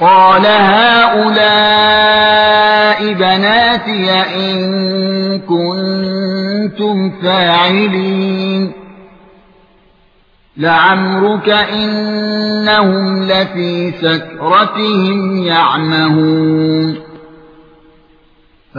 قال هؤلاء بناتي إن كنتم فاعلين لعمرك إنهم لفي سكرتهم يعمهون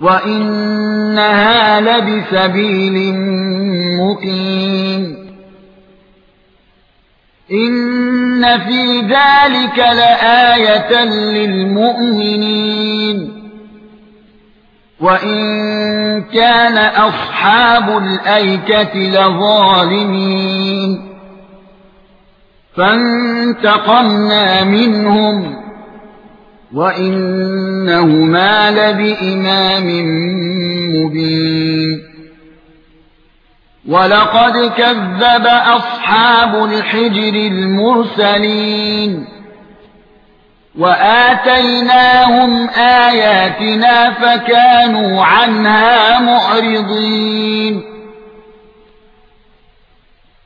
وَإِنَّهَا لَبِسَبِيلٍ مُقِيمٍ إِنَّ فِي ذَلِكَ لَآيَةً لِلْمُؤْمِنِينَ وَإِن كَانَ أَصْحَابُ الْأَيْكَةِ لَظَالِمِينَ فَانتَقَمْنَا مِنْهُمْ وَإِنَّهُمَا لَبِإِمَامٍ مُبِينٍ وَلَقَدْ كَذَّبَ أَصْحَابُ الْحِجْرِ الْمُرْسَلِينَ وَآتَيْنَاهُمْ آيَاتِنَا فَكَانُوا عَنْهَا مُعْرِضِينَ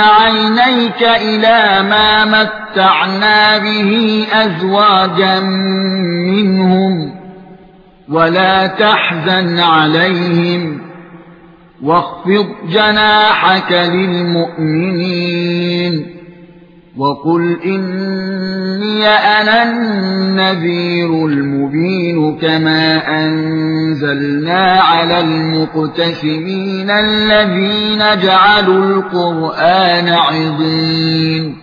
عينيك إلى ما متعنا به أزواجا منهم ولا تحزن عليهم واخفض جناحك للمؤمنين وقل إني أنا النذير المبين كما أنزلنا على المقتسمين الذين جعلوا القرآن عظيم